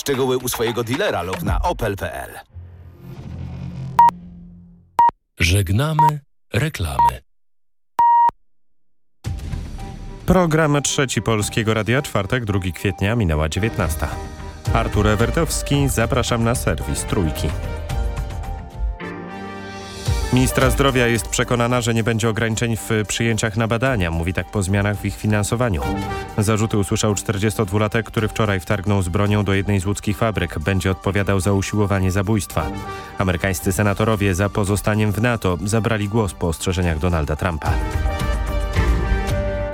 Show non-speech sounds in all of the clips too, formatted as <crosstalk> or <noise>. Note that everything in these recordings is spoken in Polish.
Szczegóły u swojego dealera lub na opel.pl. Żegnamy reklamy. Program Trzeci Polskiego Radia, czwartek, 2 kwietnia, minęła 19. Artur Ewertowski, zapraszam na serwis Trójki. Ministra zdrowia jest przekonana, że nie będzie ograniczeń w przyjęciach na badania. Mówi tak po zmianach w ich finansowaniu. Zarzuty usłyszał 42-latek, który wczoraj wtargnął z bronią do jednej z łódzkich fabryk. Będzie odpowiadał za usiłowanie zabójstwa. Amerykańscy senatorowie za pozostaniem w NATO zabrali głos po ostrzeżeniach Donalda Trumpa.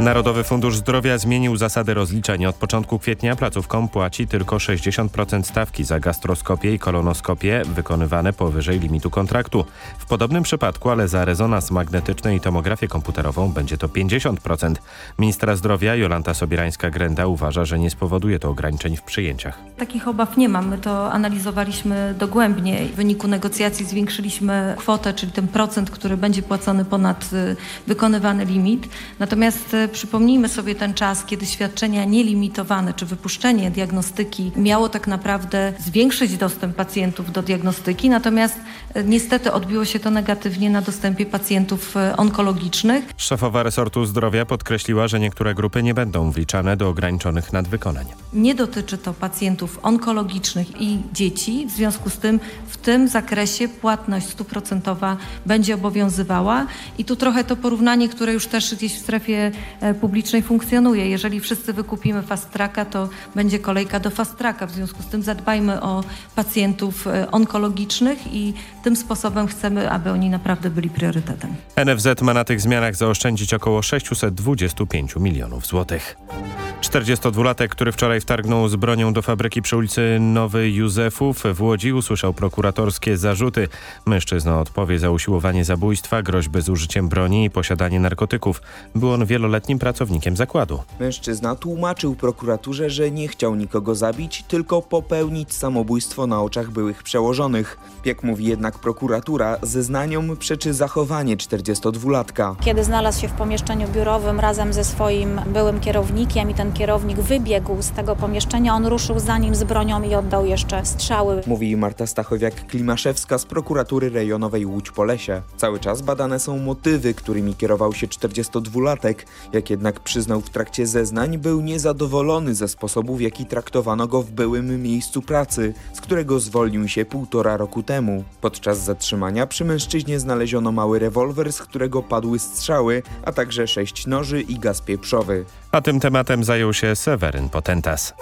Narodowy Fundusz Zdrowia zmienił zasady rozliczeń. Od początku kwietnia placówkom płaci tylko 60% stawki za gastroskopię i kolonoskopię wykonywane powyżej limitu kontraktu. W podobnym przypadku, ale za rezonans magnetyczny i tomografię komputerową będzie to 50%. Ministra Zdrowia Jolanta Sobierańska-Grenda uważa, że nie spowoduje to ograniczeń w przyjęciach. Takich obaw nie mam. My to analizowaliśmy dogłębnie. W wyniku negocjacji zwiększyliśmy kwotę, czyli ten procent, który będzie płacony ponad y, wykonywany limit. Natomiast y, przypomnijmy sobie ten czas, kiedy świadczenia nielimitowane czy wypuszczenie diagnostyki miało tak naprawdę zwiększyć dostęp pacjentów do diagnostyki, natomiast y, niestety odbiło się to negatywnie na dostępie pacjentów y, onkologicznych. Szefowa resortu zdrowia podkreśliła, że niektóre grupy nie będą wliczane do ograniczonych nadwykonań. Nie dotyczy to pacjentów onkologicznych i dzieci. W związku z tym w tym zakresie płatność stuprocentowa będzie obowiązywała. I tu trochę to porównanie, które już też gdzieś w strefie e, publicznej funkcjonuje. Jeżeli wszyscy wykupimy fast tracka, to będzie kolejka do fast tracka. W związku z tym zadbajmy o pacjentów e, onkologicznych i tym sposobem chcemy, aby oni naprawdę byli priorytetem. NFZ ma na tych zmianach zaoszczędzić około 625 milionów złotych. 42-latek, który wczoraj wtargnął z bronią do fabryki przy ulicy Nowy Józefów w Łodzi usłyszał prokuratorskie zarzuty. Mężczyzna odpowie za usiłowanie zabójstwa, groźby z użyciem broni i posiadanie narkotyków. Był on wieloletnim pracownikiem zakładu. Mężczyzna tłumaczył prokuraturze, że nie chciał nikogo zabić, tylko popełnić samobójstwo na oczach byłych przełożonych. Jak mówi jednak prokuratura, zeznaniom przeczy zachowanie 42-latka. Kiedy znalazł się w pomieszczeniu biurowym razem ze swoim byłym kierownikiem i ten kierownik wybiegł z tego pomieszczenia, on ruszył za nim z bronią i oddał jeszcze strzały. Mówi Marta Stachowiak-Klimaszewska z prokuratury rejonowej Łódź-Polesie. Cały czas badane są motywy, którymi kierował się 42-latek. Jak jednak przyznał w trakcie zeznań, był niezadowolony ze sposobu, w jaki traktowano go w byłym miejscu pracy, z którego zwolnił się półtora roku temu. Podczas zatrzymania przy mężczyźnie znaleziono mały rewolwer, z którego padły strzały, a także sześć noży i gaz pieprzowy. A tym tematem zajął się Seweryn Potentas.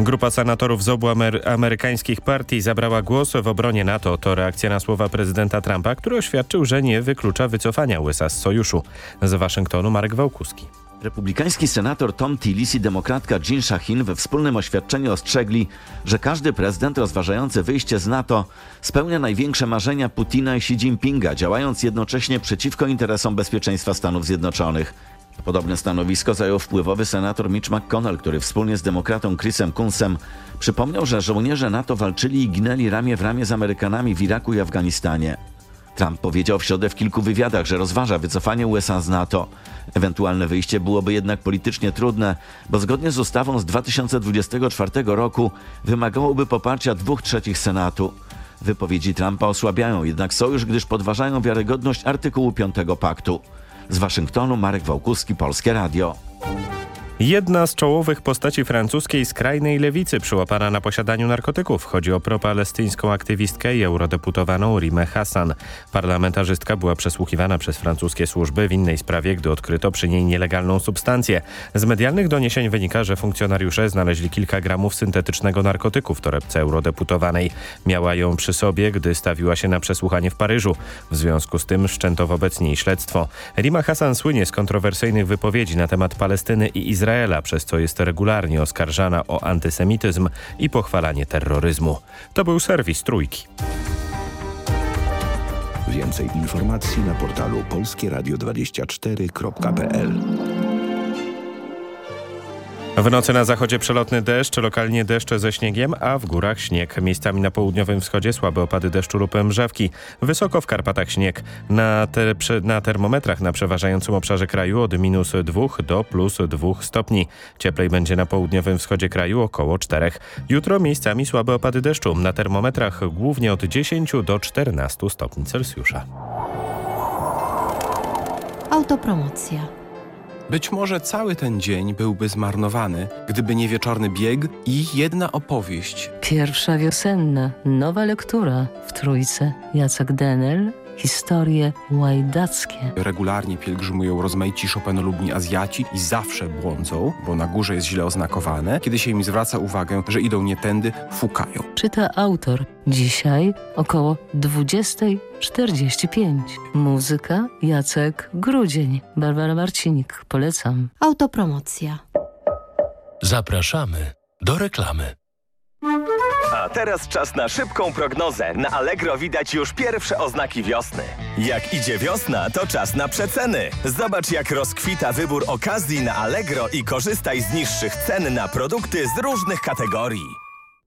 Grupa senatorów z obu amery amerykańskich partii zabrała głos w obronie NATO. To reakcja na słowa prezydenta Trumpa, który oświadczył, że nie wyklucza wycofania USA z sojuszu. Z Waszyngtonu Marek Wałkuski. Republikański senator Tom Tillis i demokratka Jean Shaheen we wspólnym oświadczeniu ostrzegli, że każdy prezydent rozważający wyjście z NATO spełnia największe marzenia Putina i Xi Jinpinga, działając jednocześnie przeciwko interesom bezpieczeństwa Stanów Zjednoczonych. Podobne stanowisko zajął wpływowy senator Mitch McConnell, który wspólnie z demokratą Chrisem Kunsem przypomniał, że żołnierze NATO walczyli i ginęli ramię w ramię z Amerykanami w Iraku i Afganistanie. Trump powiedział w środę w kilku wywiadach, że rozważa wycofanie USA z NATO. Ewentualne wyjście byłoby jednak politycznie trudne, bo zgodnie z ustawą z 2024 roku wymagałoby poparcia dwóch trzecich Senatu. Wypowiedzi Trumpa osłabiają jednak sojusz, gdyż podważają wiarygodność artykułu 5 paktu. Z Waszyngtonu Marek Wałkuski, Polskie Radio. Jedna z czołowych postaci francuskiej skrajnej lewicy przyłapana na posiadaniu narkotyków. Chodzi o propalestyńską aktywistkę i eurodeputowaną Rimę Hassan. Parlamentarzystka była przesłuchiwana przez francuskie służby w innej sprawie, gdy odkryto przy niej nielegalną substancję. Z medialnych doniesień wynika, że funkcjonariusze znaleźli kilka gramów syntetycznego narkotyku w torebce eurodeputowanej. Miała ją przy sobie, gdy stawiła się na przesłuchanie w Paryżu. W związku z tym wszczęto wobec niej śledztwo. Rima Hassan słynie z kontrowersyjnych wypowiedzi na temat Palestyny i Izraela. Izraela, przez co jest regularnie oskarżana o antysemityzm i pochwalanie terroryzmu. To był serwis Trójki. Więcej informacji na portalu polskieradio24.pl W nocy na zachodzie przelotny deszcz, lokalnie deszcze ze śniegiem, a w górach śnieg. Miejscami na południowym wschodzie słabe opady deszczu lub mrzawki. Wysoko w Karpatach śnieg. Na, te, na termometrach na przeważającym obszarze kraju od minus 2 do plus 2 stopni. Cieplej będzie na południowym wschodzie kraju około 4. Jutro miejscami słabe opady deszczu. Na termometrach głównie od 10 do 14 stopni Celsjusza. Autopromocja. Być może cały ten dzień byłby zmarnowany, gdyby nie wieczorny bieg i jedna opowieść. Pierwsza wiosenna, nowa lektura w Trójce. Jacek Denel, historie łajdackie. Regularnie pielgrzymują rozmaici Chopinolubni Azjaci i zawsze błądzą, bo na górze jest źle oznakowane. Kiedy się im zwraca uwagę, że idą nie tędy, fukają. Czyta autor. Dzisiaj około 20.45. Muzyka Jacek Grudzień. Barbara Marcinik. Polecam. Autopromocja. Zapraszamy do reklamy. A teraz czas na szybką prognozę. Na Allegro widać już pierwsze oznaki wiosny. Jak idzie wiosna, to czas na przeceny. Zobacz jak rozkwita wybór okazji na Allegro i korzystaj z niższych cen na produkty z różnych kategorii.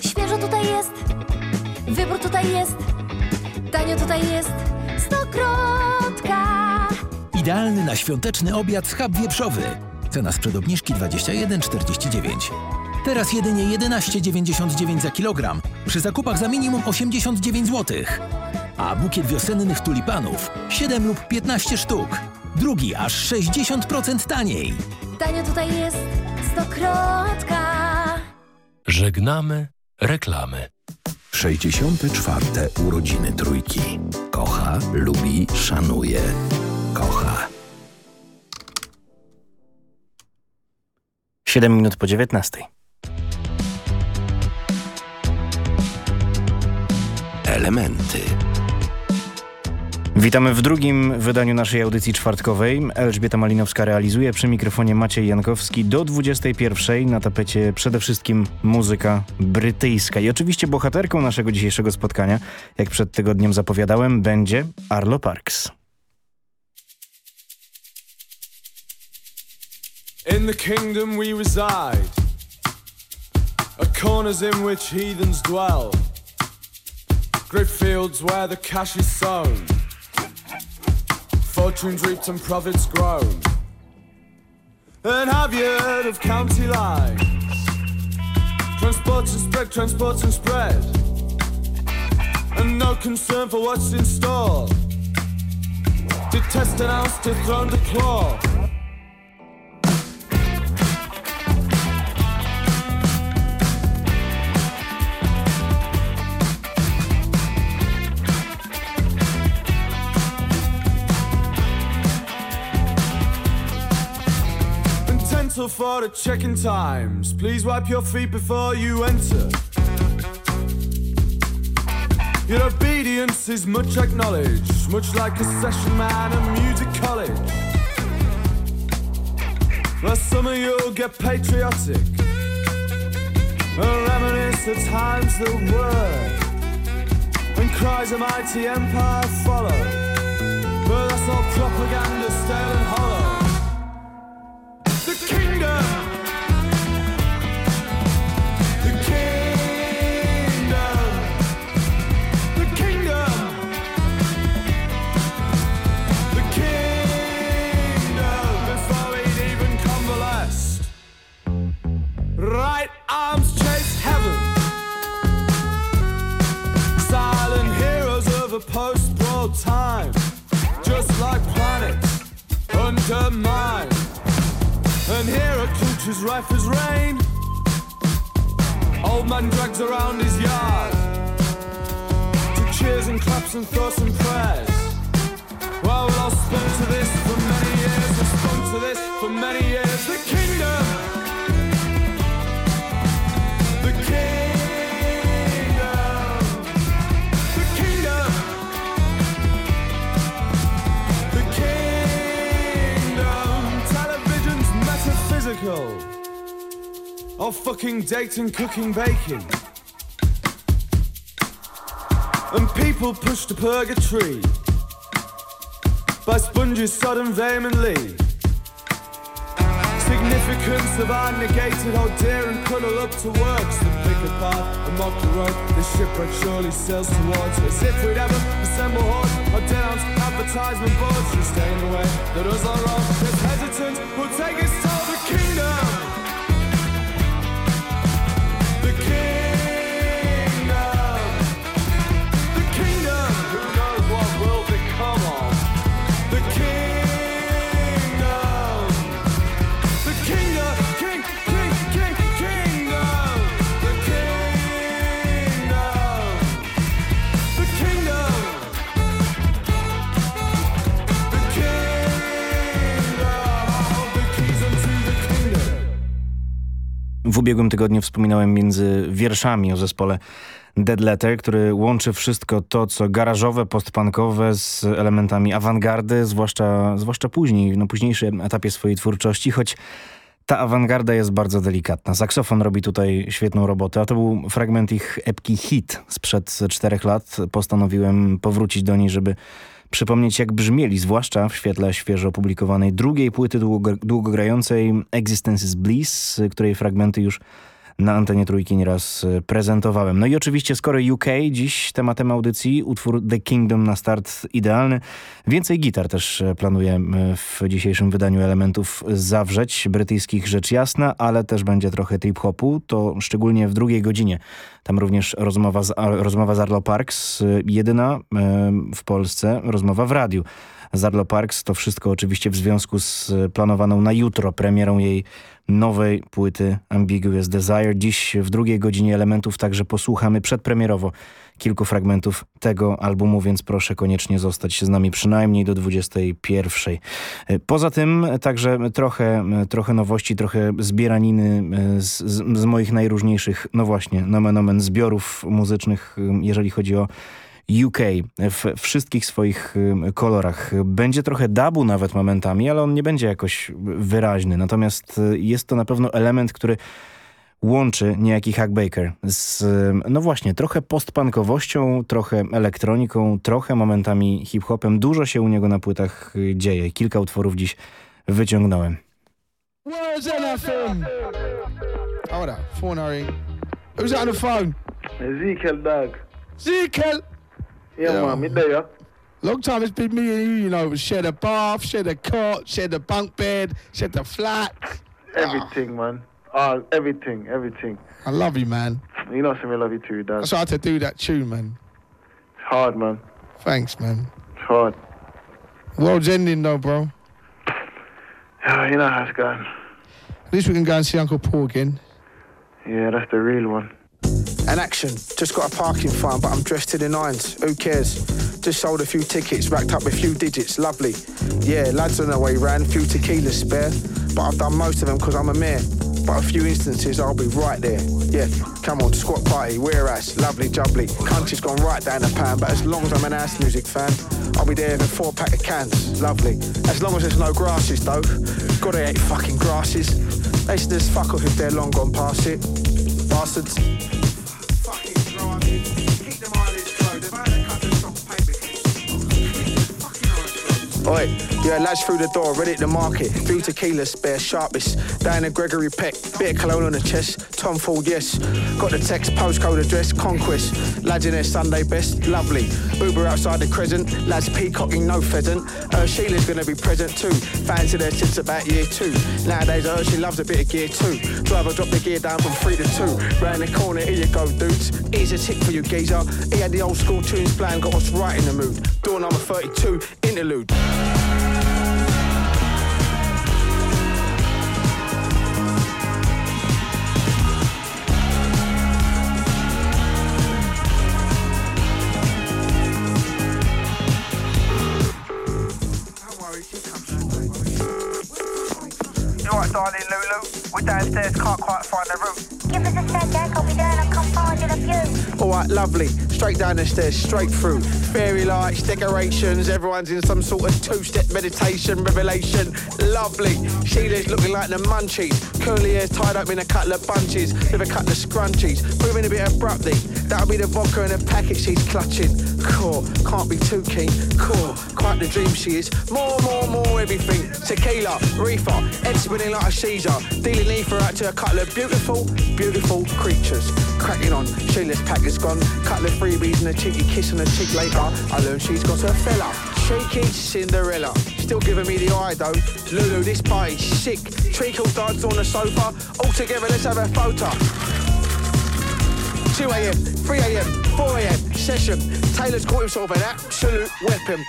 Świeżo tutaj jest, wybór tutaj jest, tanio tutaj jest, stokrotka. Idealny na świąteczny obiad schab wieprzowy. Cena sprzed obniżki 21,49. Teraz jedynie 11,99 za kilogram, przy zakupach za minimum 89 zł. A bukiet wiosennych tulipanów 7 lub 15 sztuk. Drugi aż 60% taniej. Tanio tutaj jest, stokrotka. Żegnamy reklamy. 64. urodziny trójki. Kocha, lubi, szanuje. Kocha. 7 minut po 19. Elementy. Witamy w drugim wydaniu naszej audycji czwartkowej. Elżbieta Malinowska realizuje przy mikrofonie Maciej Jankowski do 21. Na tapecie przede wszystkim muzyka brytyjska. I oczywiście bohaterką naszego dzisiejszego spotkania, jak przed tygodniem zapowiadałem, będzie Arlo Parks. In the kingdom we reside, a corners in which heathens dwell, great fields where the cash is sown. Fortunes reaped and profits grown. And have you heard of county lines? Transport and spread, transport and spread. And no concern for what's in store. Detest an ounce to throne to claw. For the check-in times. Please wipe your feet before you enter. Your obedience is much acknowledged, much like a session man at music college. Where some of you'll get patriotic, and reminisce the times that were, when cries of mighty empire follow. But that's all propaganda, stale undermined. And here are creatures rife as rain. Old man drags around his yard to cheers and claps and thoughts and prayers. Well, all spun to this for many years. We've spun to this for many Of fucking dating, cooking, baking. And people pushed to purgatory by sponges, sodden vehemently. Significance of our negated, how dare and cuddle up to works that pick apart and mock the road. The shipwreck surely sails towards us. If we'd ever assemble hordes or denounce advertisement boards, you stay in the way that us are wrong. If hesitant, we'll take us to the kingdom. The kingdom. W ubiegłym tygodniu wspominałem między wierszami o zespole Dead Letter, który łączy wszystko to, co garażowe, postpunkowe z elementami awangardy, zwłaszcza, zwłaszcza później, na późniejszym etapie swojej twórczości, choć ta awangarda jest bardzo delikatna. Saksofon robi tutaj świetną robotę, a to był fragment ich epki Hit sprzed czterech lat. Postanowiłem powrócić do niej, żeby przypomnieć jak brzmieli, zwłaszcza w świetle świeżo opublikowanej drugiej płyty długo, długogrającej Existence is Bliss, której fragmenty już na antenie trójki nieraz e, prezentowałem. No i oczywiście skoro UK, dziś tematem audycji utwór The Kingdom na start idealny. Więcej gitar też e, planuję w dzisiejszym wydaniu elementów zawrzeć, brytyjskich rzecz jasna, ale też będzie trochę trip-hopu, to szczególnie w drugiej godzinie. Tam również rozmowa z, rozmowa z Arlo Parks, e, jedyna w Polsce rozmowa w radiu. Zarlo Parks to wszystko oczywiście w związku z e, planowaną na jutro premierą jej nowej płyty Ambiguous Desire. Dziś w drugiej godzinie elementów także posłuchamy przedpremierowo kilku fragmentów tego albumu, więc proszę koniecznie zostać z nami przynajmniej do 21. E, Poza tym także trochę, trochę nowości, trochę zbieraniny e, z, z, moich najróżniejszych, no właśnie, nomen omen, zbiorów muzycznych, e, jeżeli chodzi o UK w wszystkich swoich kolorach. Będzie trochę dabu nawet momentami, ale on nie będzie jakoś wyraźny. Natomiast y, jest to na pewno element, który łączy niejaki Hack Baker z, no właśnie, trochę postpunkowością, trochę elektroniką, trochę momentami hip-hopem. Dużo się u niego na płytach y, dzieje. Kilka utworów dziś wyciągnąłem. Phone ring. Who's on the phone? Ezekiel, dog. Ezekiel! Yeah, man, me there. Long time it's been me and you, you know, share the bath, share the cot, share the bunk bed, share the flat. <sighs> Everything, man. All, everything, everything. I love you, man. You know, some me love you too, why I had to do that tune, man. It's hard, man. Thanks, man. It's hard. World's ending, though, bro. Yeah, <sighs> you know how it's going. At least we can go and see Uncle Paul again. Yeah, that's the real one. An action. Just got a parking fine, but I'm dressed to the nines. Who cares? Just sold a few tickets, racked up a few digits. Lovely. Yeah, lads on their way round, few tequilas spare. But I've done most of them because I'm a mayor. But a few instances I'll be right there. Yeah, come on, squat party, we're ass, lovely jubbly. Country's gone right down the pan, but as long as I'm an ass music fan, I'll be there with a four pack of cans. Lovely. As long as there's no grasses though. Gotta hate fucking grasses. They should just fuck off if they're long gone past it. Bastards. Oi, yeah, lads through the door, ready to market. Few tequila, spare sharpest. Diana Gregory Peck, bit of cologne on the chest. Tom Ford, yes. Got the text, postcode address, conquest. Lads in their Sunday best, lovely. Uber outside the crescent, lads peacocking, no pheasant. Uh, Sheila's gonna be present too. Fans of their since about year two. Nowadays, I heard she loves a bit of gear too. Driver dropped the gear down from three to two. Round the corner, here you go, dudes. Here's a tick for you, geezer. He had the old school tunes playing, got us right in the mood. Door number 32, interlude. Downstairs, can't quite find the room. Give us a sec, Jack. I'll be down. I'll come find you the view. All right, lovely. Straight down the stairs, straight through. Fairy lights, decorations, everyone's in some sort of two-step meditation, revelation. Lovely. Sheila's looking like the munchies. Curly hair's tied up in a couple of bunches with a couple of scrunchies. Moving a bit abruptly. That'll be the vodka in a packet she's clutching. Cool, can't be too keen. Cool, quite the dream she is. More, more, more everything. Tequila, reefer, head spinning like a Caesar. Dealing ether out to a couple of beautiful, beautiful creatures. Cracking on, Sheila's pack is gone. Couple of freebies and a cheeky kiss and a cheek later. I learned she's got her fella. Cheeky Cinderella. Still giving me the eye though. Lulu, this party's sick. Treacle dance on the sofa. All together, let's have a photo. 2 a.m., 3 a.m., 4 a.m. session. Taylor's caught himself an absolute weapon.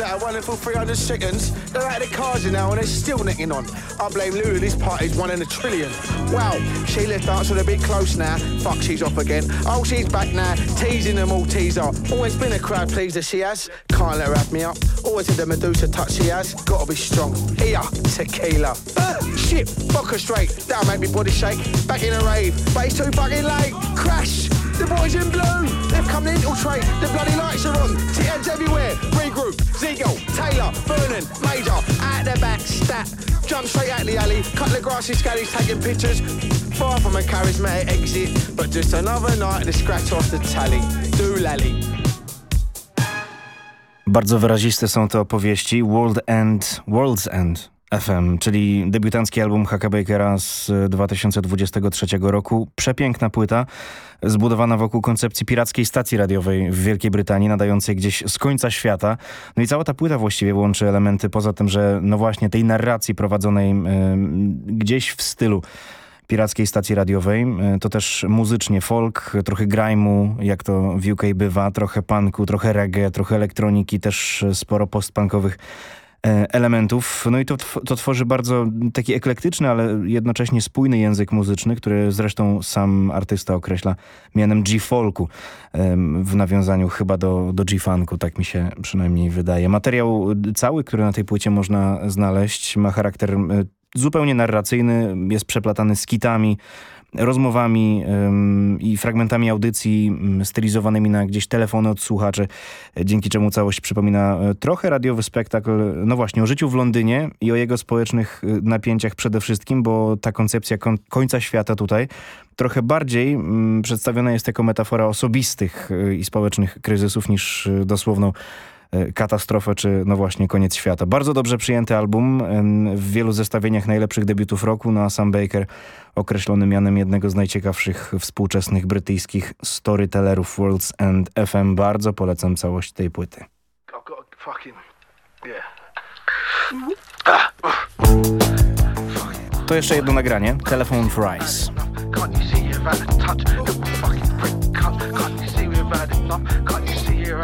That, a wonderful 300 seconds? They're out of the cards now and they're still nicking on. I blame Lulu, this party's one in a trillion. Wow, Sheila's dancing a bit close now. Fuck, she's off again. Oh, she's back now, teasing them all teaser. Always been a crowd pleaser, she has. Can't let her have me up. Always had the Medusa touch she has. Gotta be strong. Here, tequila. Ah, shit, fuck her straight. That'll make me body shake. Back in a rave, but it's too fucking late. Crash! The boys in blue, they've come to infiltrate. The bloody lights are on. TMs everywhere. Regroup. Ziegel, Taylor, Vernon, Major. The back, stat. Jump straight out the alley. Cut the grassy scallies taking pictures. Far from a charismatic exit, but just another night to scratch off the tally. Do lally. Bardzo wyraziste są te opowieści. World End, World's End FM, czyli debiutancki album Haka Bakera z 2023 roku. Przepiękna płyta, zbudowana wokół koncepcji pirackiej stacji radiowej w Wielkiej Brytanii, nadającej gdzieś z końca świata. No i cała ta płyta właściwie łączy elementy, poza tym, że no właśnie tej narracji prowadzonej y, gdzieś w stylu pirackiej stacji radiowej. To też muzycznie folk, trochę grime'u, jak to w UK bywa, trochę punku, trochę reggae, trochę elektroniki, też sporo postpunkowych elementów. No i to, to tworzy bardzo taki eklektyczny, ale jednocześnie spójny język muzyczny, który zresztą sam artysta określa mianem G-folku w nawiązaniu chyba do, do G-funku, tak mi się przynajmniej wydaje. Materiał cały, który na tej płycie można znaleźć, ma charakter zupełnie narracyjny, jest przeplatany skitami, rozmowami i fragmentami audycji ym, stylizowanymi na gdzieś telefony od słuchaczy, dzięki czemu całość przypomina y, trochę radiowy spektakl, no właśnie, o życiu w Londynie i o jego społecznych y, napięciach przede wszystkim, bo ta koncepcja kon końca świata tutaj trochę bardziej ym, przedstawiona jest jako metafora osobistych i społecznych kryzysów niż dosłowną katastrofę, czy no właśnie koniec świata. Bardzo dobrze przyjęty album w wielu zestawieniach najlepszych debiutów roku, no a Sam Baker określony mianem jednego z najciekawszych współczesnych brytyjskich storytellerów World's End FM. Bardzo polecam całość tej płyty. To jeszcze jedno nagranie. Telephone Fries. you're out of touch.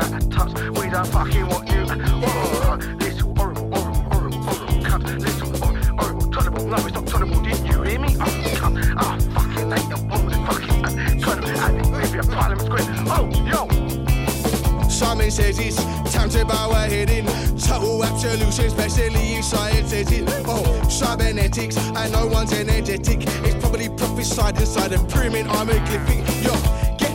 We don't fucking want you. Oh, little horrible, horrible, horrible, horrible cunt. Little horrible, horrible, it's not terrible. Didn't you hear me? Oh, cunt. Oh, fucking hate your woman. Fucking uh, trying to act with your Parliament Square. Oh, yo. Simon says it's time to bow our head in. Total absolution, especially if science says it. Oh, cybernetics, and no one's energetic. It's probably prophesied inside a pyramid hieroglyphic. Yo,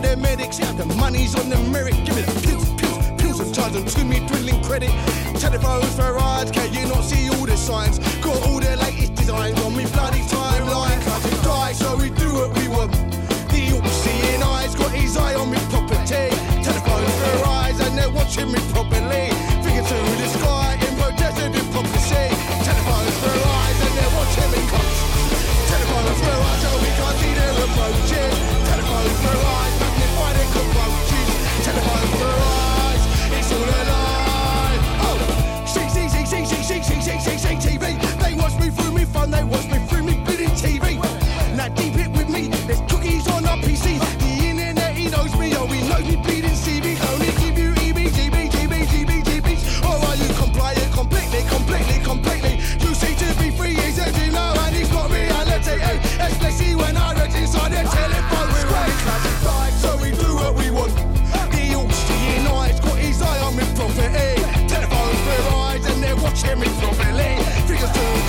the medics, the money's on the merit. Give me the pills, pills, pills, and charge them to me, dwindling credit. Telephones for rides, can you not see all the signs? Got all the latest designs on me bloody timeline. Cause it die, so we do what we want. The all-seeing eyes got his eye on me property. Telephones eyes, and they're watching me properly. Figure to the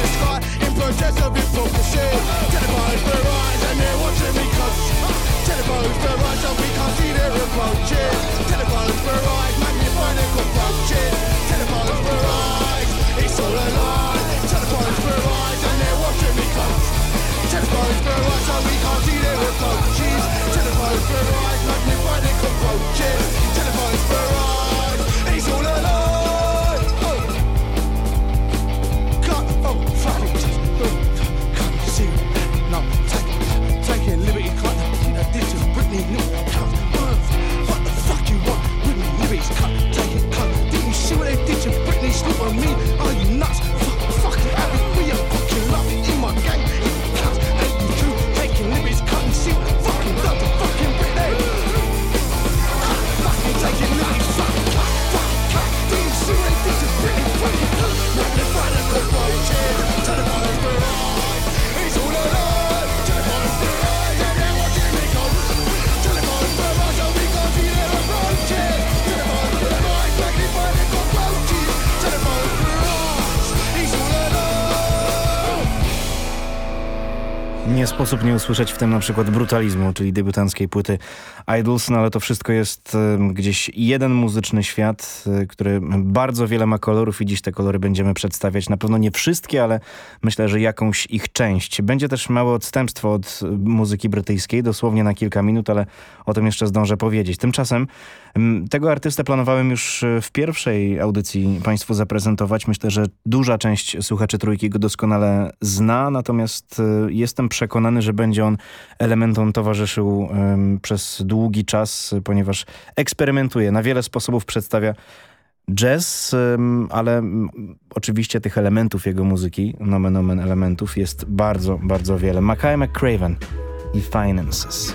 the sky in protest of his bullshit. Televised their eyes and they're watching me cuss. Telephones their eyes so we can't see their approaches. Telephones their eyes, magnifying their cockroaches. Telephones their eyes, it's all a lie. Telephones their eyes and they're watching me cuss. Telephones their eyes so we can't see their approaches. Telephones their eyes, magnifying their cockroaches. Telephones their eyes. for me. Sposób nie usłyszeć w tym na przykład brutalizmu, czyli debiutanckiej płyty Idols, no ale to wszystko jest y, gdzieś jeden muzyczny świat, y, który bardzo wiele ma kolorów i dziś te kolory będziemy przedstawiać. Na pewno nie wszystkie, ale myślę, że jakąś ich część. Będzie też małe odstępstwo od y, muzyki brytyjskiej, dosłownie na kilka minut, ale o tym jeszcze zdążę powiedzieć. Tymczasem tego artystę planowałem już w pierwszej audycji Państwu zaprezentować. Myślę, że duża część słuchaczy Trójki go doskonale zna, natomiast jestem przekonany, że będzie on elementom towarzyszył przez długi czas, ponieważ eksperymentuje, na wiele sposobów przedstawia jazz, ale oczywiście tych elementów jego muzyki, nomen omen elementów jest bardzo, bardzo wiele. Mackay McCraven i Finances.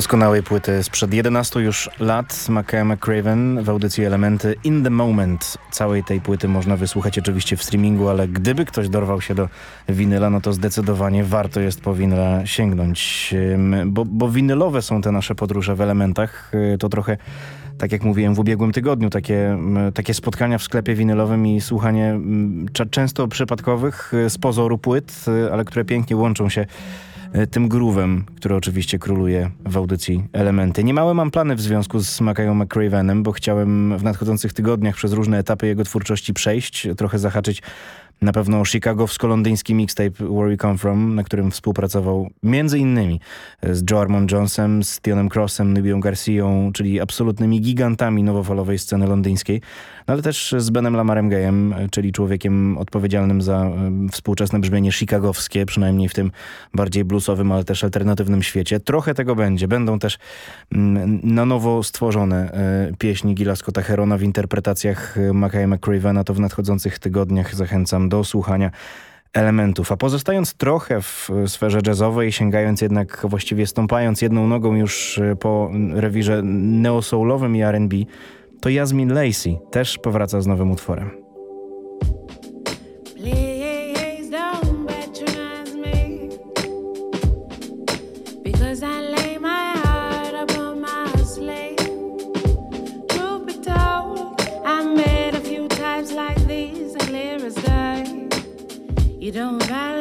Doskonałej płyty sprzed 11 już lat Mackay McCraven w audycji Elementy In The Moment. Całej tej płyty można wysłuchać oczywiście w streamingu, ale gdyby ktoś dorwał się do winyla, no to zdecydowanie warto jest po winyla sięgnąć, bo, bo winylowe są te nasze podróże w elementach. Y, to trochę tak jak mówiłem w ubiegłym tygodniu, takie, takie spotkania w sklepie winylowym i słuchanie często przypadkowych y, z pozoru płyt, y, ale które pięknie łączą się tym groovem, który oczywiście króluje w audycji Elementy. Niemałe mam plany w związku z Makają McCravenem, bo chciałem w nadchodzących tygodniach przez różne etapy jego twórczości przejść, trochę zahaczyć na pewno chicagowsko-londyński mixtape Where We Come From, na którym współpracował między innymi z Joe Armond Jonesem, z Tionem Crossem, Nubią Garcją, czyli absolutnymi gigantami nowofalowej sceny londyńskiej, no ale też z Benem Lamarem Gayem, czyli człowiekiem odpowiedzialnym za współczesne brzmienie chicagowskie, przynajmniej w tym bardziej bluesowym, ale też alternatywnym świecie. Trochę tego będzie. Będą też mm, na nowo stworzone e, pieśni Gila Scotta Herona w interpretacjach Mackay McCravena. To w nadchodzących tygodniach zachęcam do słuchania elementów. A pozostając trochę w sferze jazzowej, sięgając jednak, właściwie stąpając jedną nogą już po rewirze neosoulowym i R&B, to Jasmine Lacey też powraca z nowym utworem. You don't value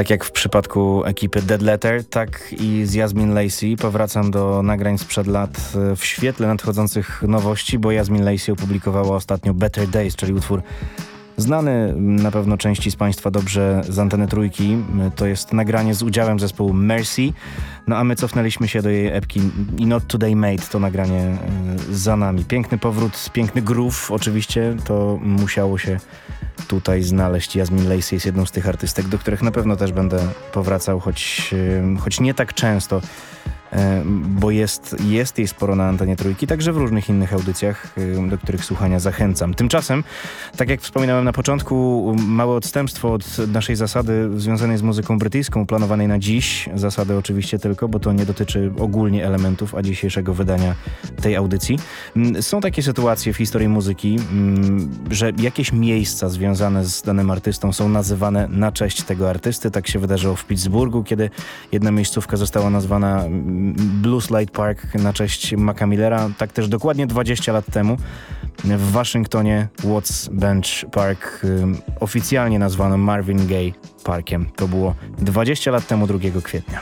Tak jak w przypadku ekipy Dead Letter, tak i z Jasmine Lacey powracam do nagrań sprzed lat e, w świetle nadchodzących nowości, bo Jasmine Lacey opublikowała ostatnio Better Days, czyli utwór Znany na pewno części z Państwa dobrze z anteny trójki. To jest nagranie z udziałem zespołu Mercy. No a my cofnęliśmy się do jej epki i Not Today Made, to nagranie e, za nami. Piękny powrót, piękny groove oczywiście, to musiało się tutaj znaleźć. Jasmin Lacey jest jedną z tych artystek, do których na pewno też będę powracał, choć, e, choć nie tak często. Bo jest, jest jej sporo na antenie trójki, także w różnych innych audycjach, do których słuchania zachęcam. Tymczasem, tak jak wspominałem na początku, małe odstępstwo od naszej zasady związanej z muzyką brytyjską, planowanej na dziś, zasady oczywiście tylko, bo to nie dotyczy ogólnie elementów, a dzisiejszego wydania tej audycji. Mm, są takie sytuacje w historii muzyki, mm, że jakieś miejsca związane z danym artystą są nazywane na cześć tego artysty. Tak się wydarzyło w Pittsburghu, kiedy jedna miejscówka została nazwana Blues Light Park na cześć Maca Millera. Tak też dokładnie 20 lat temu w Waszyngtonie Watts Bench Park oficjalnie nazwano Marvin Gaye Parkiem. To było 20 lat temu 2 kwietnia.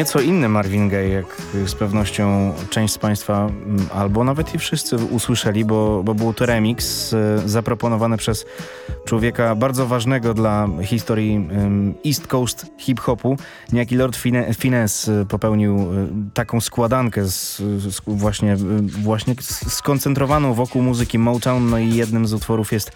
Nieco inny Marvin Gaye, jak z pewnością część z Państwa, mm, albo nawet i wszyscy usłyszeli, bo, bo był to remix e, zaproponowany przez człowieka bardzo ważnego dla historii East Coast hip-hopu. Niejaki Lord Fine Finesse popełnił e, taką składankę z, z, właśnie, właśnie skoncentrowaną wokół muzyki Motown, no i jednym z utworów jest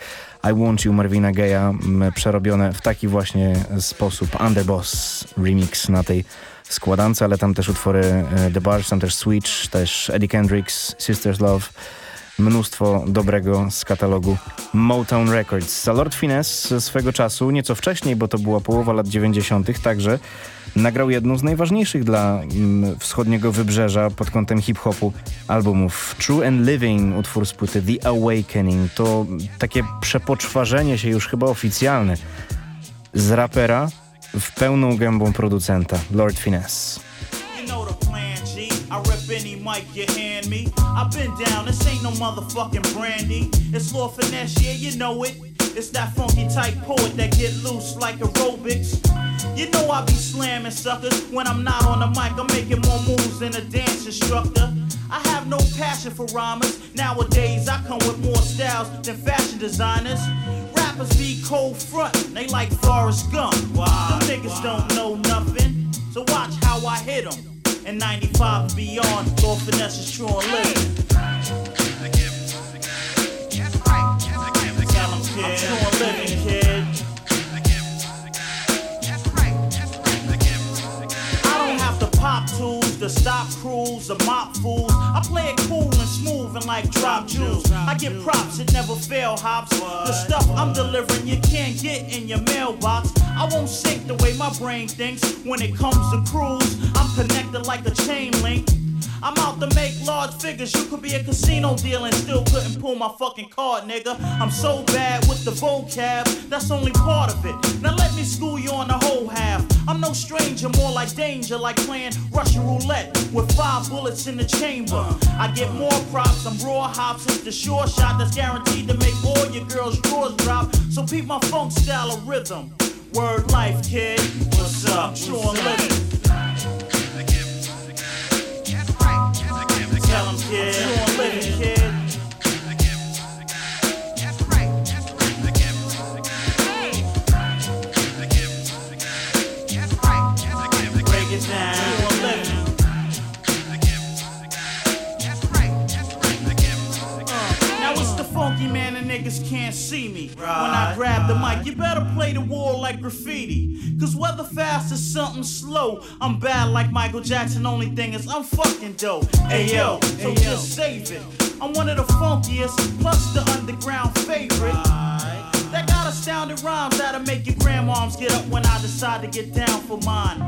I Want You Marvina Gaye'a przerobione w taki właśnie sposób. Underboss remix na tej składance, ale tam też utwory e, The Bars, tam też Switch, też Eddie Kendricks, Sisters Love, mnóstwo dobrego z katalogu Motown Records. Za Lord Finesse swego czasu, nieco wcześniej, bo to była połowa lat 90., także nagrał jedną z najważniejszych dla mm, wschodniego wybrzeża pod kątem hip-hopu albumów. True and Living, utwór z płyty The Awakening, to takie przepoczwarzenie się już chyba oficjalne z rapera w pełną gębą producenta, Lord Finesse. I rep any mic you hand me. I've been down, this ain't no motherfucking brandy. It's Lord Finesse, yeah, you know it. It's that funky type poet that get loose like aerobics. You know I be slamming suckers. When I'm not on the mic, I'm making more moves than a dance instructor. I have no passion for rhymers. Nowadays, I come with more styles than fashion designers. Rappers be cold front, they like Forrest Gump. Wow. Them niggas don't know nothing, so watch how I hit them. And 95 and beyond, Lord Finesse is true and living. I'm true and living, kid. pop tools, the stop crews, the mop fools. I play it cool and smooth and like drop jewels. I get props, it never fail hops. The stuff I'm delivering you can't get in your mailbox. I won't sink the way my brain thinks when it comes to crews. I'm connected like a chain link. I'm out to make large figures. You could be a casino dealer and still couldn't pull my fucking card, nigga. I'm so bad with the vocab, that's only part of it. Now let me school you on the whole half. I'm no stranger, more like danger, like playing Russian roulette with five bullets in the chamber. I get more props, I'm raw hops. It's the sure shot that's guaranteed to make all your girls' drawers drop. So peep my funk style of rhythm. Word life, kid. What's up? True living. yeah. Like graffiti. Cause whether fast or something slow, I'm bad like Michael Jackson. Only thing is, I'm fucking dope. Hey yo, so just save it. I'm one of the funkiest, plus the underground favorite. Got rhymes that'll make your grandmoms get up when I decide to get down for mine.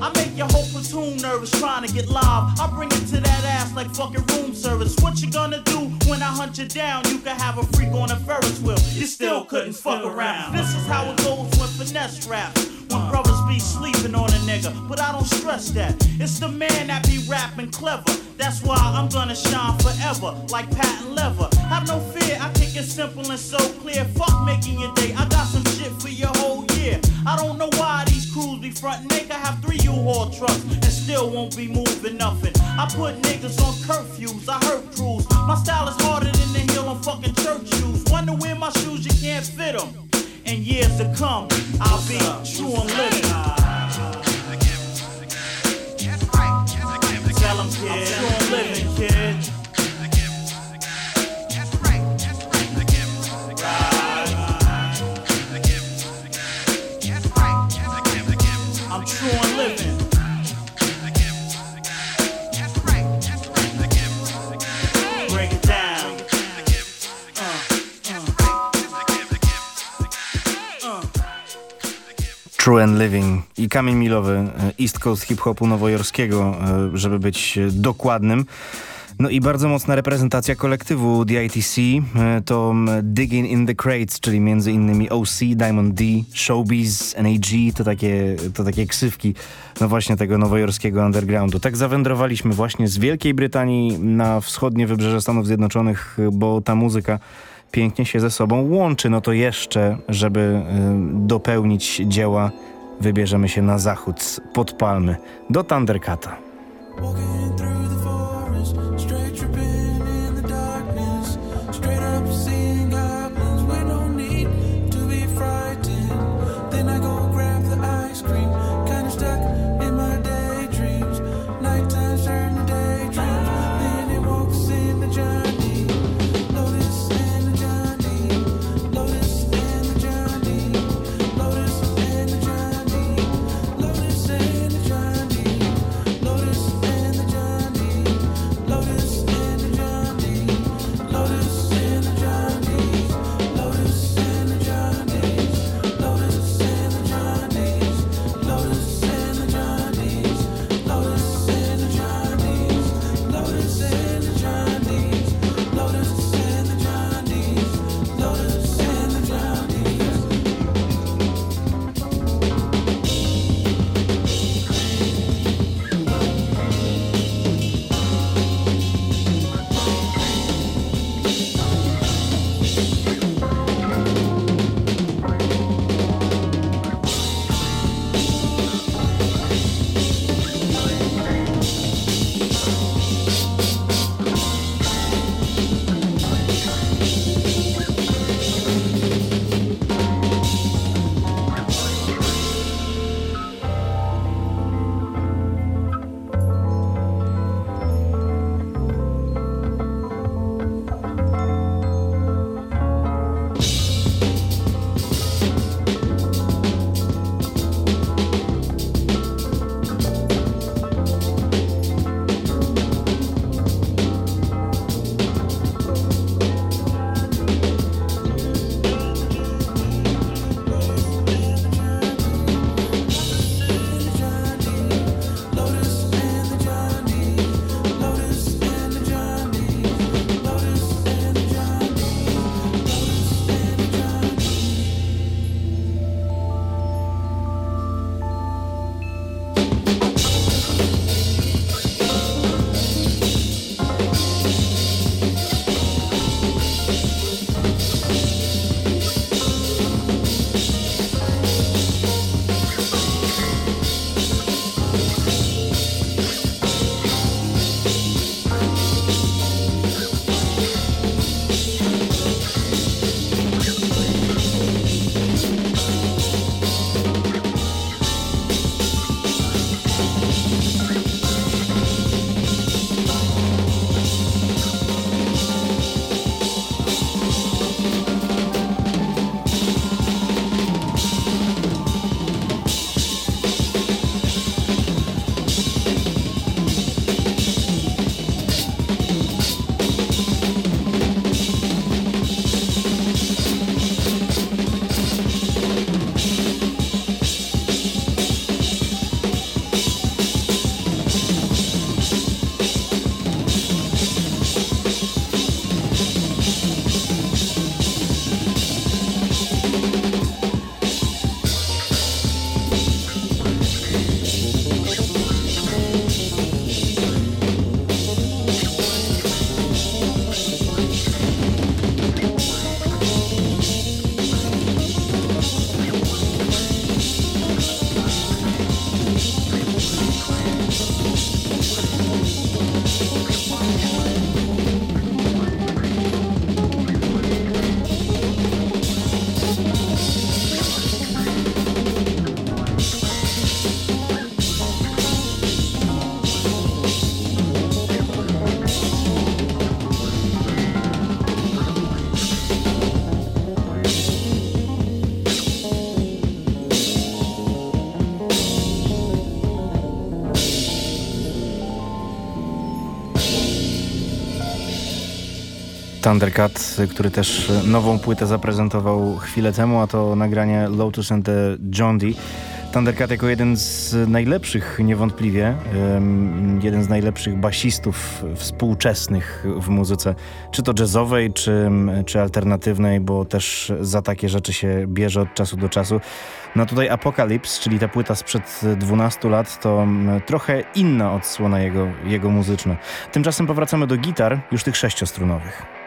I make your whole platoon nervous trying to get live. I bring it to that ass like fucking room service. What you gonna do when I hunt you down? You can have a freak on a Ferris wheel. You still couldn't fuck around. This is how it goes when finesse raps. When brothers be sleeping on a nigga, but I don't stress that. It's the man that be rapping clever. That's why I'm gonna shine forever, like patent leather. Have no fear, I kick it simple and so clear. Fuck making your day, I got some shit for your whole year. I don't know why these crews be frontin'. They can have three U-Haul trucks and still won't be moving nothing. I put niggas on curfews, I hurt crews. My style is harder than the heel on fucking church shoes. Wonder where my shoes, you can't fit them. In years to come, I'll be true and living. Yeah. True and Living i kamień milowy e, East Coast hip-hopu nowojorskiego, e, żeby być dokładnym. No i bardzo mocna reprezentacja kolektywu DITC e, to Digging in the Crates, czyli między innymi OC, Diamond D, Showbiz, NAG, to takie, to takie ksywki no właśnie tego nowojorskiego undergroundu. Tak zawędrowaliśmy właśnie z Wielkiej Brytanii na wschodnie wybrzeże Stanów Zjednoczonych, bo ta muzyka pięknie się ze sobą łączy. No to jeszcze, żeby y, dopełnić dzieła wybierzemy się na zachód pod palmy do Thundercata. Thundercat, który też nową płytę zaprezentował chwilę temu, a to nagranie Lotus and the John Dee. Thundercat jako jeden z najlepszych niewątpliwie, jeden z najlepszych basistów współczesnych w muzyce, czy to jazzowej, czy, czy alternatywnej, bo też za takie rzeczy się bierze od czasu do czasu. No tutaj Apocalypse, czyli ta płyta sprzed 12 lat, to trochę inna odsłona jego, jego muzyczna. Tymczasem powracamy do gitar, już tych sześciostrunowych.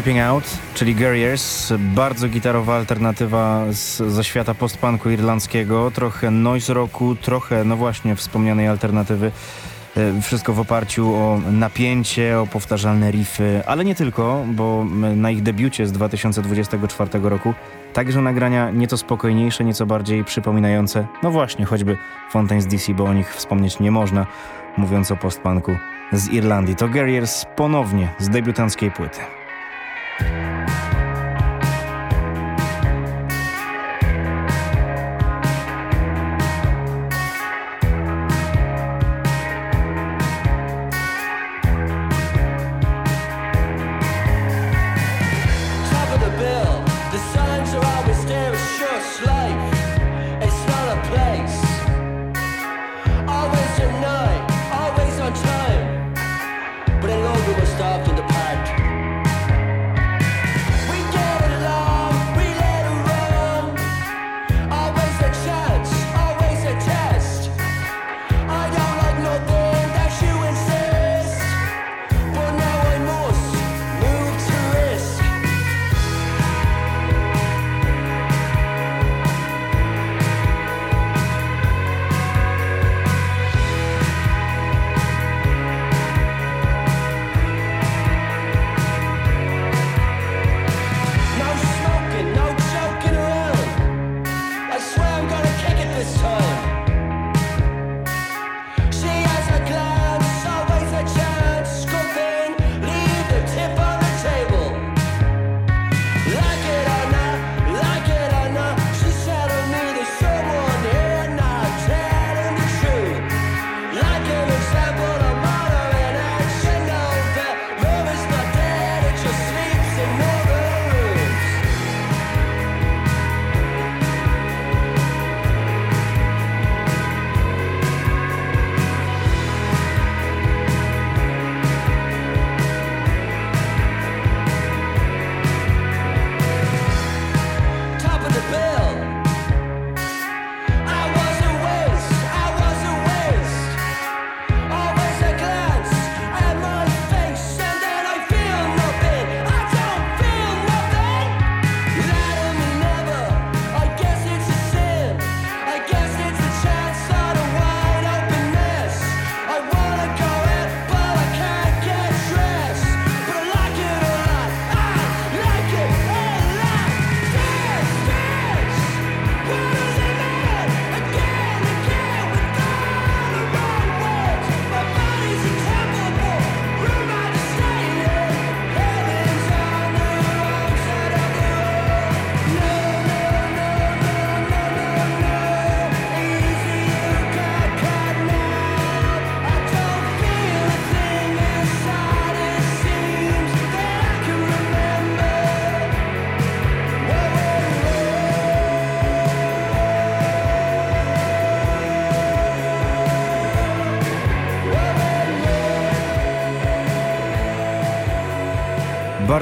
Dipping Out, czyli Guerriers, bardzo gitarowa alternatywa z, ze świata postpunku irlandzkiego, trochę noise rocku, trochę, no właśnie, wspomnianej alternatywy. E, wszystko w oparciu o napięcie, o powtarzalne riffy, ale nie tylko, bo na ich debiucie z 2024 roku także nagrania nieco spokojniejsze, nieco bardziej przypominające, no właśnie, choćby Fontaine's DC, bo o nich wspomnieć nie można, mówiąc o postpunku z Irlandii. To Guerriers ponownie z debiutanckiej płyty. Thank you.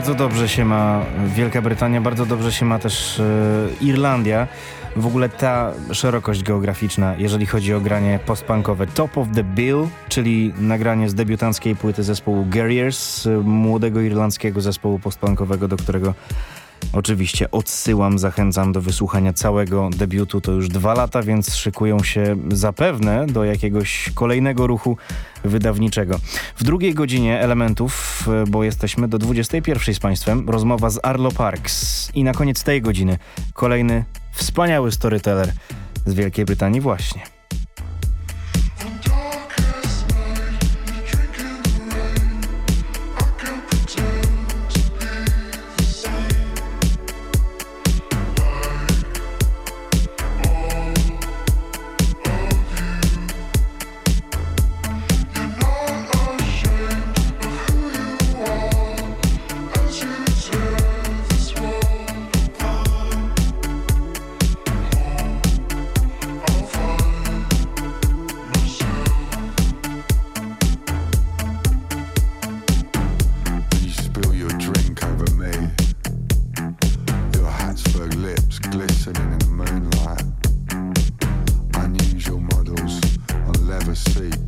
bardzo dobrze się ma Wielka Brytania, bardzo dobrze się ma też e, Irlandia. W ogóle ta szerokość geograficzna, jeżeli chodzi o granie postpunkowe. Top of the Bill, czyli nagranie z debiutanckiej płyty zespołu Guerriers, e, młodego irlandzkiego zespołu postpunkowego, do którego Oczywiście odsyłam, zachęcam do wysłuchania całego debiutu. To już dwa lata, więc szykują się zapewne do jakiegoś kolejnego ruchu wydawniczego. W drugiej godzinie elementów, e, bo jesteśmy do 21 z Państwem, rozmowa z Arlo Parks. I na koniec tej godziny kolejny wspaniały storyteller z Wielkiej Brytanii właśnie. Glistening in the moonlight. Unusual models on leather seats.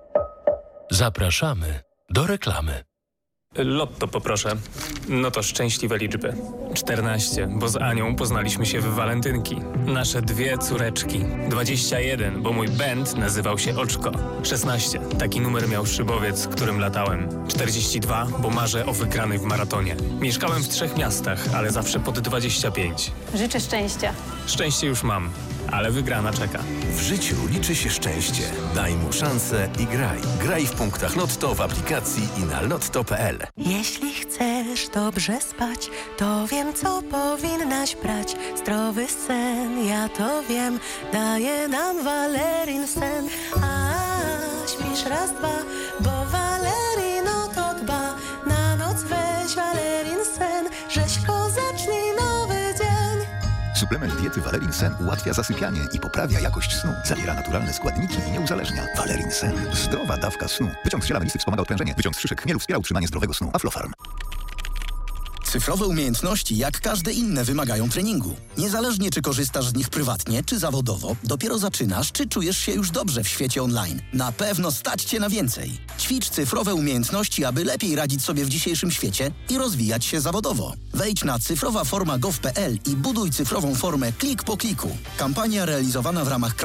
Zapraszamy do reklamy. Lotto poproszę. No to szczęśliwe liczby. 14, bo z Anią poznaliśmy się w walentynki. Nasze dwie córeczki. 21, bo mój band nazywał się Oczko. 16, taki numer miał szybowiec, którym latałem. 42, bo marzę o wygranej w maratonie. Mieszkałem w trzech miastach, ale zawsze pod 25. Życzę szczęścia. Szczęście już mam, ale wygrana czeka. W życiu liczy się szczęście. Daj mu szansę i graj. Graj w punktach Lotto w aplikacji i na lotto.pl. Jeśli chcesz dobrze spać, to wiem, co powinnaś brać. Zdrowy sen, ja to wiem, daje nam Valerin sen. A śpisz raz, dwa, bo Valerino Suplement diety Valerin Sen ułatwia zasypianie i poprawia jakość snu. Zawiera naturalne składniki i nie uzależnia. Valerin Sen. Zdrowa dawka snu. Wyciąg z ziela melisy wspomaga odprężenie. Wyciąg z szyszek chmielu wspiera utrzymanie zdrowego snu. Aflofarm. Cyfrowe umiejętności, jak każde inne, wymagają treningu. Niezależnie czy korzystasz z nich prywatnie, czy zawodowo, dopiero zaczynasz, czy czujesz się już dobrze w świecie online. Na pewno stać cię na więcej. Ćwicz cyfrowe umiejętności, aby lepiej radzić sobie w dzisiejszym świecie i rozwijać się zawodowo. Wejdź na cyfrowaforma.gov.pl i buduj cyfrową formę klik po kliku. Kampania realizowana w ramach Krajowego